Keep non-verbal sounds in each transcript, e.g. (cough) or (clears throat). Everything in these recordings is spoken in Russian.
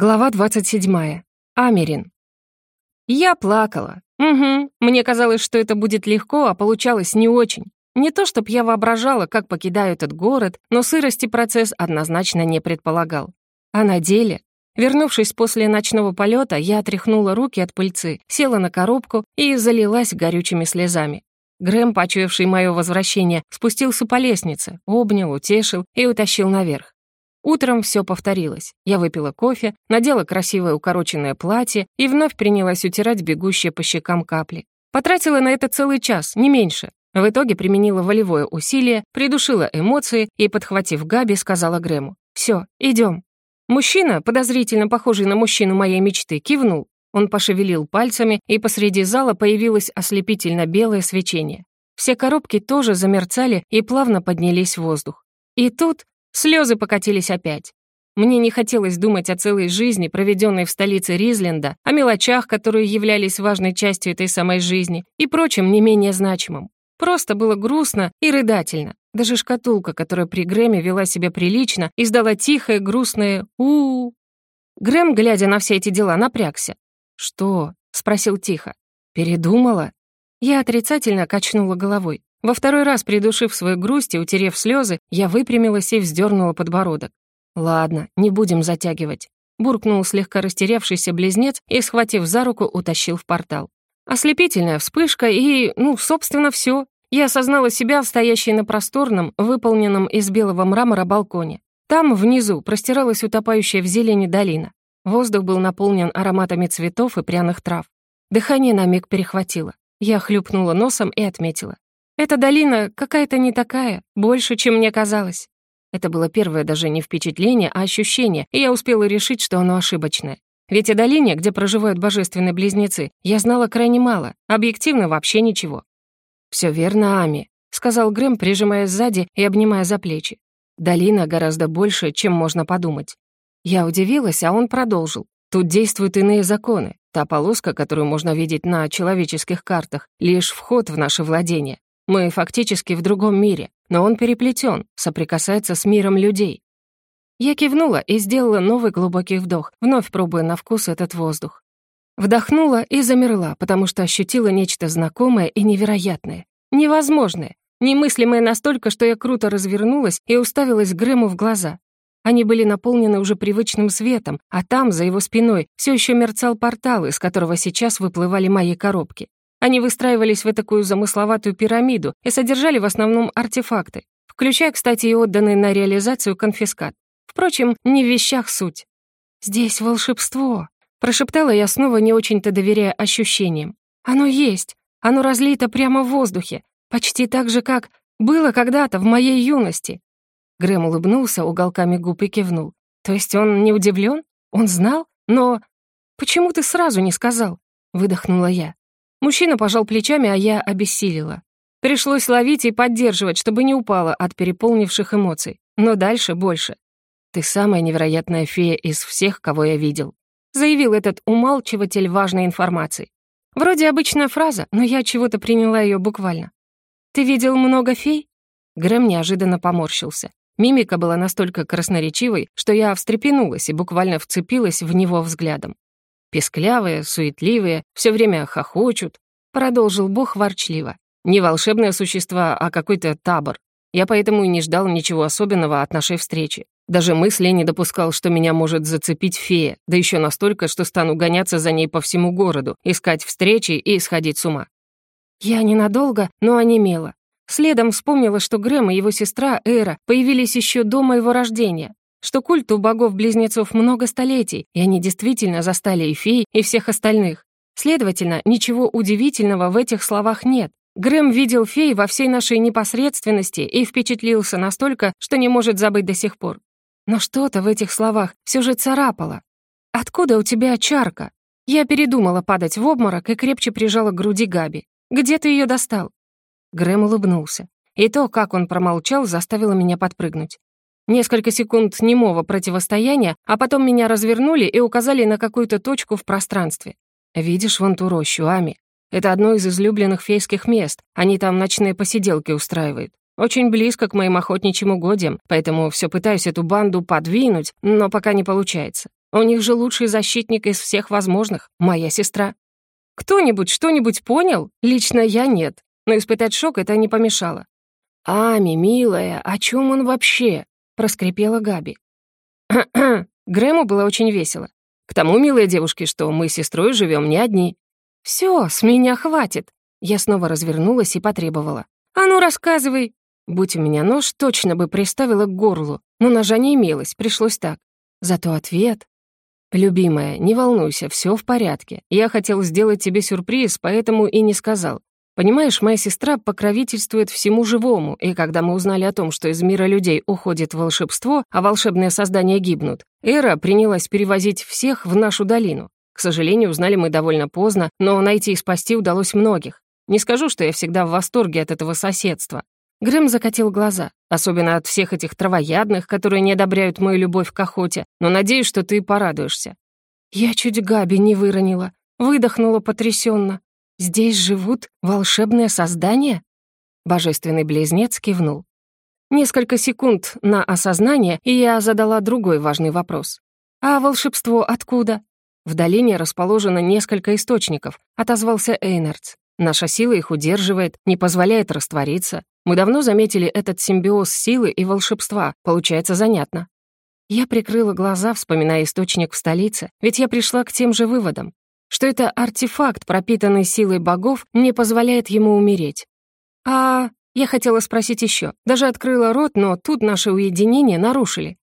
Глава 27. Америн. Я плакала. Угу, мне казалось, что это будет легко, а получалось не очень. Не то, чтобы я воображала, как покидаю этот город, но сырости процесс однозначно не предполагал. А на деле... Вернувшись после ночного полета, я отряхнула руки от пыльцы, села на коробку и залилась горючими слезами. Грэм, почуявший мое возвращение, спустился по лестнице, обнял, утешил и утащил наверх. Утром все повторилось. Я выпила кофе, надела красивое укороченное платье и вновь принялась утирать бегущие по щекам капли. Потратила на это целый час, не меньше. В итоге применила волевое усилие, придушила эмоции и, подхватив Габи, сказала Грэму. «Все, идем». Мужчина, подозрительно похожий на мужчину моей мечты, кивнул. Он пошевелил пальцами, и посреди зала появилось ослепительно белое свечение. Все коробки тоже замерцали и плавно поднялись в воздух. И тут Слезы покатились опять. Мне не хотелось думать о целой жизни, проведенной в столице Ризленда, о мелочах, которые являлись важной частью этой самой жизни, и прочим не менее значимым. Просто было грустно и рыдательно. Даже шкатулка, которая при Грэме вела себя прилично, издала тихое, грустное у у Грэм, глядя на все эти дела, напрягся. «Что?» — спросил тихо. «Передумала?» Я отрицательно качнула головой. Во второй раз, придушив свою грусть и утерев слезы, я выпрямилась и вздернула подбородок. «Ладно, не будем затягивать», — буркнул слегка растерявшийся близнец и, схватив за руку, утащил в портал. Ослепительная вспышка и, ну, собственно, все. Я осознала себя стоящей на просторном, выполненном из белого мрамора балконе. Там, внизу, простиралась утопающая в зелени долина. Воздух был наполнен ароматами цветов и пряных трав. Дыхание на миг перехватило. Я хлюпнула носом и отметила. Эта долина какая-то не такая, больше, чем мне казалось. Это было первое даже не впечатление, а ощущение, и я успела решить, что оно ошибочное. Ведь о долине, где проживают божественные близнецы, я знала крайне мало, объективно вообще ничего. «Все верно, Ами», — сказал Грэм, прижимая сзади и обнимая за плечи. «Долина гораздо больше, чем можно подумать». Я удивилась, а он продолжил. «Тут действуют иные законы. Та полоска, которую можно видеть на человеческих картах, — лишь вход в наше владение. Мы фактически в другом мире, но он переплетен, соприкасается с миром людей. Я кивнула и сделала новый глубокий вдох, вновь пробуя на вкус этот воздух. Вдохнула и замерла, потому что ощутила нечто знакомое и невероятное. Невозможное. Немыслимое настолько, что я круто развернулась и уставилась Грэму в глаза. Они были наполнены уже привычным светом, а там, за его спиной, все еще мерцал портал, из которого сейчас выплывали мои коробки. Они выстраивались в такую замысловатую пирамиду и содержали в основном артефакты, включая, кстати, и отданный на реализацию конфискат. Впрочем, не в вещах суть. «Здесь волшебство», — прошептала я снова, не очень-то доверяя ощущениям. «Оно есть, оно разлито прямо в воздухе, почти так же, как было когда-то в моей юности». Грэм улыбнулся уголками губ и кивнул. «То есть он не удивлен? Он знал? Но...» «Почему ты сразу не сказал?» — выдохнула я. Мужчина пожал плечами, а я обессилила. Пришлось ловить и поддерживать, чтобы не упала от переполнивших эмоций. Но дальше больше. «Ты самая невероятная фея из всех, кого я видел», заявил этот умалчиватель важной информации. Вроде обычная фраза, но я чего-то приняла ее буквально. «Ты видел много фей?» Грэм неожиданно поморщился. Мимика была настолько красноречивой, что я встрепенулась и буквально вцепилась в него взглядом. Песклявые, суетливые, все время хохочут. Продолжил бог ворчливо. Не волшебное существо, а какой-то табор. Я поэтому и не ждал ничего особенного от нашей встречи. Даже мысли не допускал, что меня может зацепить фея, да еще настолько, что стану гоняться за ней по всему городу, искать встречи и исходить с ума. Я ненадолго, но онемела. Следом вспомнила, что Грэм и его сестра Эра появились еще до моего рождения, что культ у богов-близнецов много столетий, и они действительно застали и фей, и всех остальных. Следовательно, ничего удивительного в этих словах нет. Грэм видел фей во всей нашей непосредственности и впечатлился настолько, что не может забыть до сих пор. Но что-то в этих словах все же царапало. «Откуда у тебя чарка?» Я передумала падать в обморок и крепче прижала к груди Габи. «Где ты ее достал?» Грэм улыбнулся. И то, как он промолчал, заставило меня подпрыгнуть. Несколько секунд немого противостояния, а потом меня развернули и указали на какую-то точку в пространстве. «Видишь вон ту рощу, Ами? Это одно из излюбленных фейских мест. Они там ночные посиделки устраивают. Очень близко к моим охотничьим угодьям, поэтому все пытаюсь эту банду подвинуть, но пока не получается. У них же лучший защитник из всех возможных — моя сестра. Кто-нибудь что-нибудь понял? Лично я нет. Но испытать шок это не помешало. «Ами, милая, о чем он вообще?» проскрипела Габи. (clears throat) Грэму было очень весело. К тому, милые девушки, что мы с сестрой живем не одни. Все, с меня хватит. Я снова развернулась и потребовала. А ну, рассказывай. Будь у меня нож, точно бы приставила к горлу, но ножа не имелось, пришлось так. Зато ответ... «Любимая, не волнуйся, все в порядке. Я хотел сделать тебе сюрприз, поэтому и не сказал. Понимаешь, моя сестра покровительствует всему живому, и когда мы узнали о том, что из мира людей уходит волшебство, а волшебные создания гибнут, Эра принялась перевозить всех в нашу долину. К сожалению, узнали мы довольно поздно, но найти и спасти удалось многих. Не скажу, что я всегда в восторге от этого соседства. Грэм закатил глаза, особенно от всех этих травоядных, которые не одобряют мою любовь к охоте, но надеюсь, что ты порадуешься. Я чуть Габи не выронила, выдохнула потрясенно. Здесь живут волшебные создания?» Божественный близнец кивнул. Несколько секунд на осознание, и я задала другой важный вопрос. «А волшебство откуда?» «В долине расположено несколько источников», — отозвался Эйнардс. «Наша сила их удерживает, не позволяет раствориться. Мы давно заметили этот симбиоз силы и волшебства, получается занятно». Я прикрыла глаза, вспоминая источник в столице, ведь я пришла к тем же выводам что это артефакт, пропитанный силой богов, не позволяет ему умереть. А я хотела спросить еще, даже открыла рот, но тут наше уединение нарушили.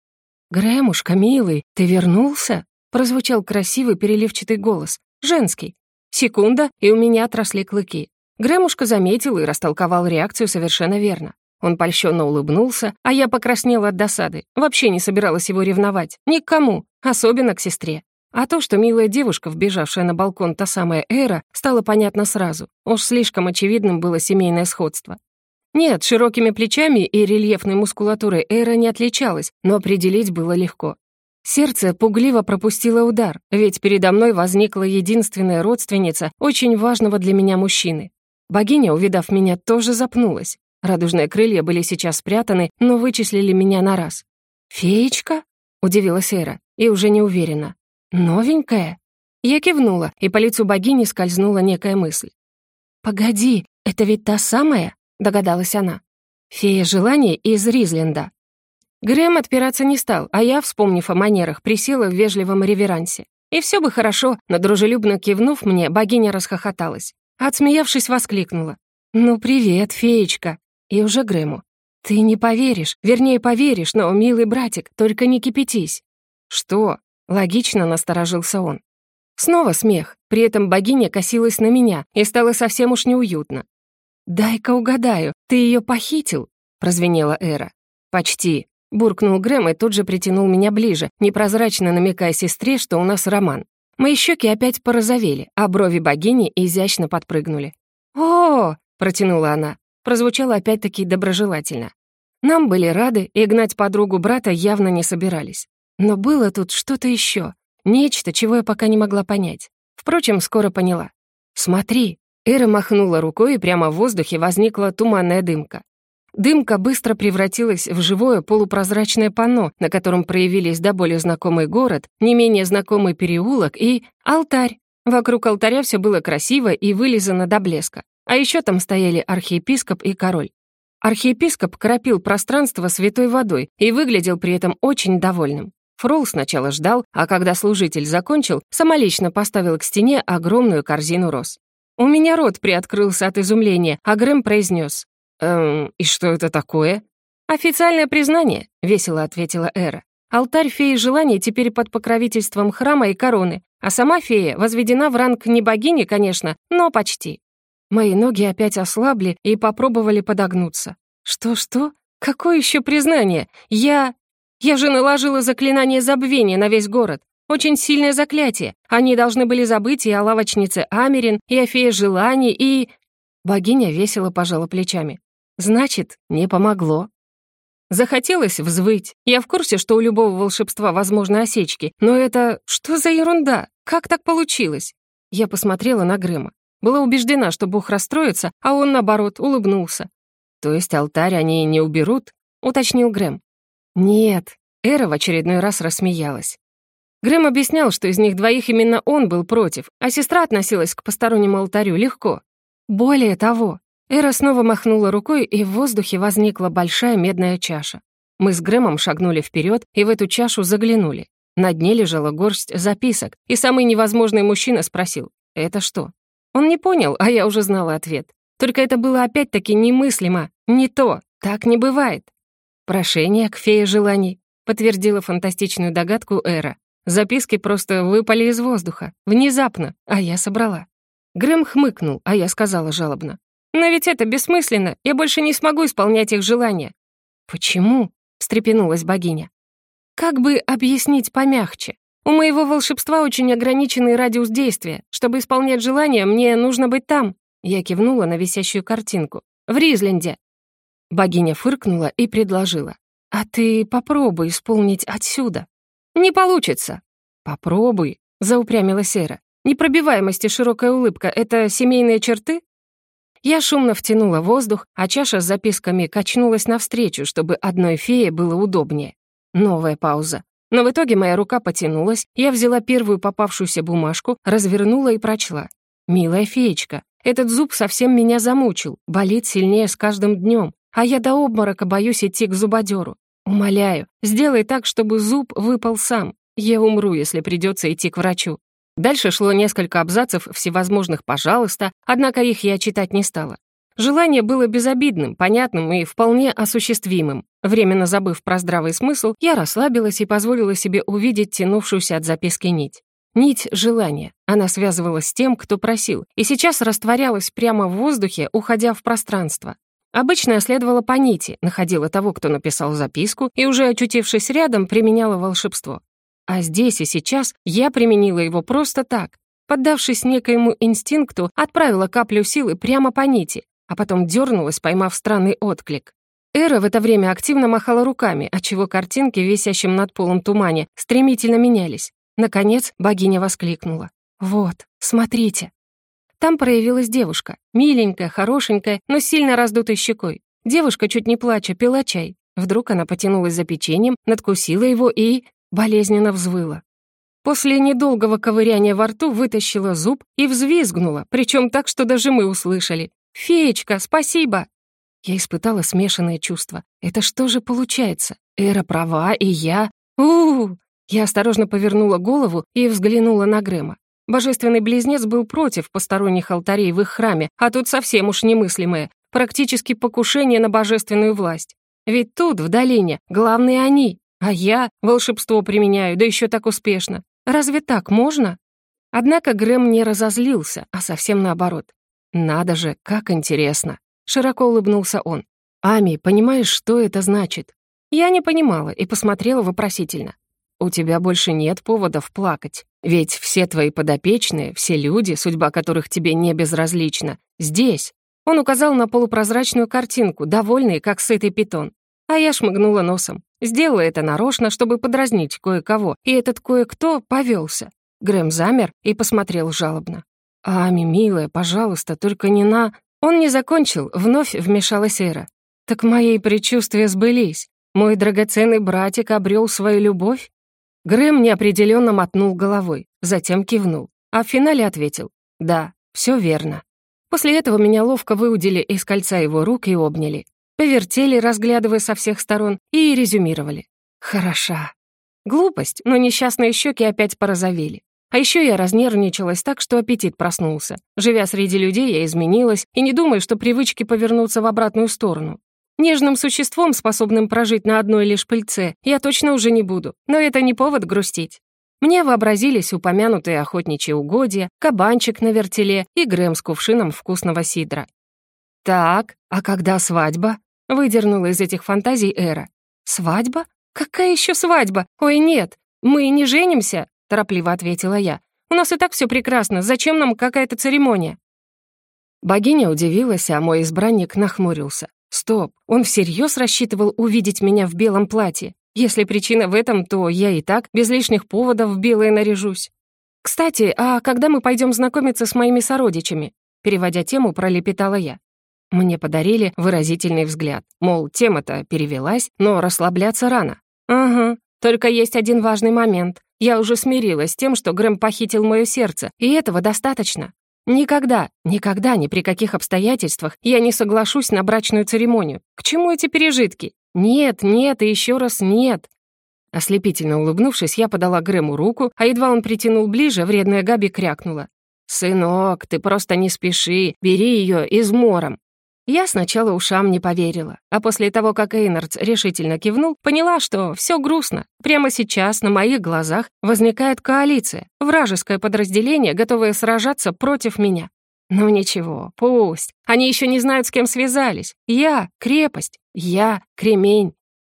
«Грэмушка, милый, ты вернулся?» прозвучал красивый переливчатый голос, женский. Секунда, и у меня отросли клыки. Грэмушка заметил и растолковал реакцию совершенно верно. Он польщенно улыбнулся, а я покраснела от досады. Вообще не собиралась его ревновать. Ни к кому, особенно к сестре. А то, что милая девушка, вбежавшая на балкон, та самая Эра, стало понятно сразу. Уж слишком очевидным было семейное сходство. Нет, широкими плечами и рельефной мускулатурой Эра не отличалась, но определить было легко. Сердце пугливо пропустило удар, ведь передо мной возникла единственная родственница очень важного для меня мужчины. Богиня, увидав меня, тоже запнулась. Радужные крылья были сейчас спрятаны, но вычислили меня на раз. «Феечка?» — удивилась Эра, и уже не уверена. «Новенькая?» Я кивнула, и по лицу богини скользнула некая мысль. «Погоди, это ведь та самая?» — догадалась она. «Фея желаний из Ризленда». Грэм отпираться не стал, а я, вспомнив о манерах, присела в вежливом реверансе. И все бы хорошо, но дружелюбно кивнув мне, богиня расхохоталась. Отсмеявшись, воскликнула. «Ну, привет, феечка!» И уже Грэму. «Ты не поверишь, вернее, поверишь, но, милый братик, только не кипятись». «Что?» Логично насторожился он. Снова смех. При этом богиня косилась на меня и стало совсем уж неуютно. «Дай-ка угадаю, ты ее похитил?» — прозвенела Эра. «Почти», — буркнул Грэм и тут же притянул меня ближе, непрозрачно намекая сестре, что у нас роман. Мои щеки опять порозовели, а брови богини изящно подпрыгнули. «О!», -о — протянула она. Прозвучало опять-таки доброжелательно. Нам были рады, и гнать подругу брата явно не собирались. Но было тут что-то еще, нечто, чего я пока не могла понять. Впрочем, скоро поняла. «Смотри!» Эра махнула рукой, и прямо в воздухе возникла туманная дымка. Дымка быстро превратилась в живое полупрозрачное панно, на котором проявились до боли знакомый город, не менее знакомый переулок и алтарь. Вокруг алтаря все было красиво и вылизано до блеска. А еще там стояли архиепископ и король. Архиепископ кропил пространство святой водой и выглядел при этом очень довольным. Фрол сначала ждал, а когда служитель закончил, самолично поставил к стене огромную корзину роз. У меня рот приоткрылся от изумления, а Грэм произнес: «Эм, и что это такое?» «Официальное признание», — весело ответила Эра. «Алтарь феи желаний теперь под покровительством храма и короны, а сама фея возведена в ранг не богини, конечно, но почти». Мои ноги опять ослабли и попробовали подогнуться. «Что-что? Какое еще признание? Я...» Я же наложила заклинание забвения на весь город. Очень сильное заклятие. Они должны были забыть и о лавочнице Америн, и о фее желаний, и...» Богиня весело пожала плечами. «Значит, не помогло». Захотелось взвыть. Я в курсе, что у любого волшебства возможны осечки, но это... Что за ерунда? Как так получилось? Я посмотрела на Грыма. Была убеждена, что Бог расстроится, а он, наоборот, улыбнулся. «То есть алтарь они не уберут?» — уточнил Грэм. Нет, Эра в очередной раз рассмеялась. Грэм объяснял, что из них двоих именно он был против, а сестра относилась к постороннему алтарю легко. Более того, Эра снова махнула рукой, и в воздухе возникла большая медная чаша. Мы с Грэмом шагнули вперед и в эту чашу заглянули. На дне лежала горсть записок, и самый невозможный мужчина спросил «Это что?». Он не понял, а я уже знала ответ. Только это было опять-таки немыслимо, не то, так не бывает. «Прошение к фее желаний», — подтвердила фантастичную догадку Эра. «Записки просто выпали из воздуха. Внезапно. А я собрала». Грэм хмыкнул, а я сказала жалобно. «Но ведь это бессмысленно. Я больше не смогу исполнять их желания». «Почему?» — встрепенулась богиня. «Как бы объяснить помягче? У моего волшебства очень ограниченный радиус действия. Чтобы исполнять желания, мне нужно быть там». Я кивнула на висящую картинку. «В Ризленде. Богиня фыркнула и предложила. «А ты попробуй исполнить отсюда». «Не получится». «Попробуй», — заупрямила Сера. «Непробиваемость и широкая улыбка — это семейные черты?» Я шумно втянула воздух, а чаша с записками качнулась навстречу, чтобы одной фее было удобнее. Новая пауза. Но в итоге моя рука потянулась, я взяла первую попавшуюся бумажку, развернула и прочла. «Милая феечка, этот зуб совсем меня замучил, болит сильнее с каждым днем а я до обморока боюсь идти к зубодеру. Умоляю, сделай так, чтобы зуб выпал сам. Я умру, если придется идти к врачу». Дальше шло несколько абзацев всевозможных «пожалуйста», однако их я читать не стала. Желание было безобидным, понятным и вполне осуществимым. Временно забыв про здравый смысл, я расслабилась и позволила себе увидеть тянувшуюся от записки нить. Нить желания. Она связывалась с тем, кто просил, и сейчас растворялась прямо в воздухе, уходя в пространство. Обычно я следовала по нити, находила того, кто написал записку, и уже очутившись рядом, применяла волшебство. А здесь и сейчас я применила его просто так. Поддавшись некоему инстинкту, отправила каплю силы прямо по нити, а потом дернулась, поймав странный отклик. Эра в это время активно махала руками, отчего картинки в над полом тумане стремительно менялись. Наконец богиня воскликнула. «Вот, смотрите!» Там проявилась девушка, миленькая, хорошенькая, но сильно раздутой щекой. Девушка, чуть не плача, пила чай. Вдруг она потянулась за печеньем, надкусила его и... болезненно взвыла. После недолгого ковыряния во рту вытащила зуб и взвизгнула, причем так, что даже мы услышали. «Феечка, спасибо!» Я испытала смешанные чувства. Это что же получается? Эра права, и я... у, -у, -у! Я осторожно повернула голову и взглянула на Грэма. Божественный близнец был против посторонних алтарей в их храме, а тут совсем уж немыслимое, практически покушение на божественную власть. Ведь тут, в долине, главные они, а я волшебство применяю, да еще так успешно. Разве так можно? Однако Грэм не разозлился, а совсем наоборот. «Надо же, как интересно!» — широко улыбнулся он. «Ами, понимаешь, что это значит?» Я не понимала и посмотрела вопросительно у тебя больше нет поводов плакать. Ведь все твои подопечные, все люди, судьба которых тебе не безразлична, здесь. Он указал на полупрозрачную картинку, довольный, как сытый питон. А я шмыгнула носом. Сделала это нарочно, чтобы подразнить кое-кого, и этот кое-кто повелся. Грэм замер и посмотрел жалобно. «Ами, милая, пожалуйста, только не на...» Он не закончил, вновь вмешалась Эра. «Так мои предчувствия сбылись. Мой драгоценный братик обрел свою любовь? Грэм неопределенно мотнул головой, затем кивнул, а в финале ответил «Да, все верно». После этого меня ловко выудили из кольца его рук и обняли. Повертели, разглядывая со всех сторон, и резюмировали. «Хороша». Глупость, но несчастные щеки опять порозовели. А еще я разнервничалась так, что аппетит проснулся. Живя среди людей, я изменилась и не думаю, что привычки повернутся в обратную сторону. Нежным существом, способным прожить на одной лишь пыльце, я точно уже не буду, но это не повод грустить. Мне вообразились упомянутые охотничьи угодья, кабанчик на вертеле и грэм с кувшином вкусного сидра. «Так, а когда свадьба?» — выдернула из этих фантазий Эра. «Свадьба? Какая еще свадьба? Ой, нет, мы не женимся!» — торопливо ответила я. «У нас и так все прекрасно, зачем нам какая-то церемония?» Богиня удивилась, а мой избранник нахмурился. Стоп, он всерьез рассчитывал увидеть меня в белом платье. Если причина в этом, то я и так без лишних поводов в белое наряжусь. «Кстати, а когда мы пойдем знакомиться с моими сородичами?» Переводя тему, пролепетала я. Мне подарили выразительный взгляд. Мол, тема-то перевелась, но расслабляться рано. «Ага, только есть один важный момент. Я уже смирилась с тем, что Грэм похитил мое сердце, и этого достаточно. Никогда, никогда, ни при каких обстоятельствах я не соглашусь на брачную церемонию. К чему эти пережитки? Нет, нет и еще раз нет. Ослепительно улыбнувшись, я подала Грэму руку, а едва он притянул ближе, вредная Габи крякнула. «Сынок, ты просто не спеши, бери ее измором». Я сначала ушам не поверила, а после того, как Эйнардс решительно кивнул, поняла, что все грустно. Прямо сейчас на моих глазах возникает коалиция, вражеское подразделение, готовое сражаться против меня. Ну ничего, пусть. Они еще не знают, с кем связались. Я — крепость, я — кремень,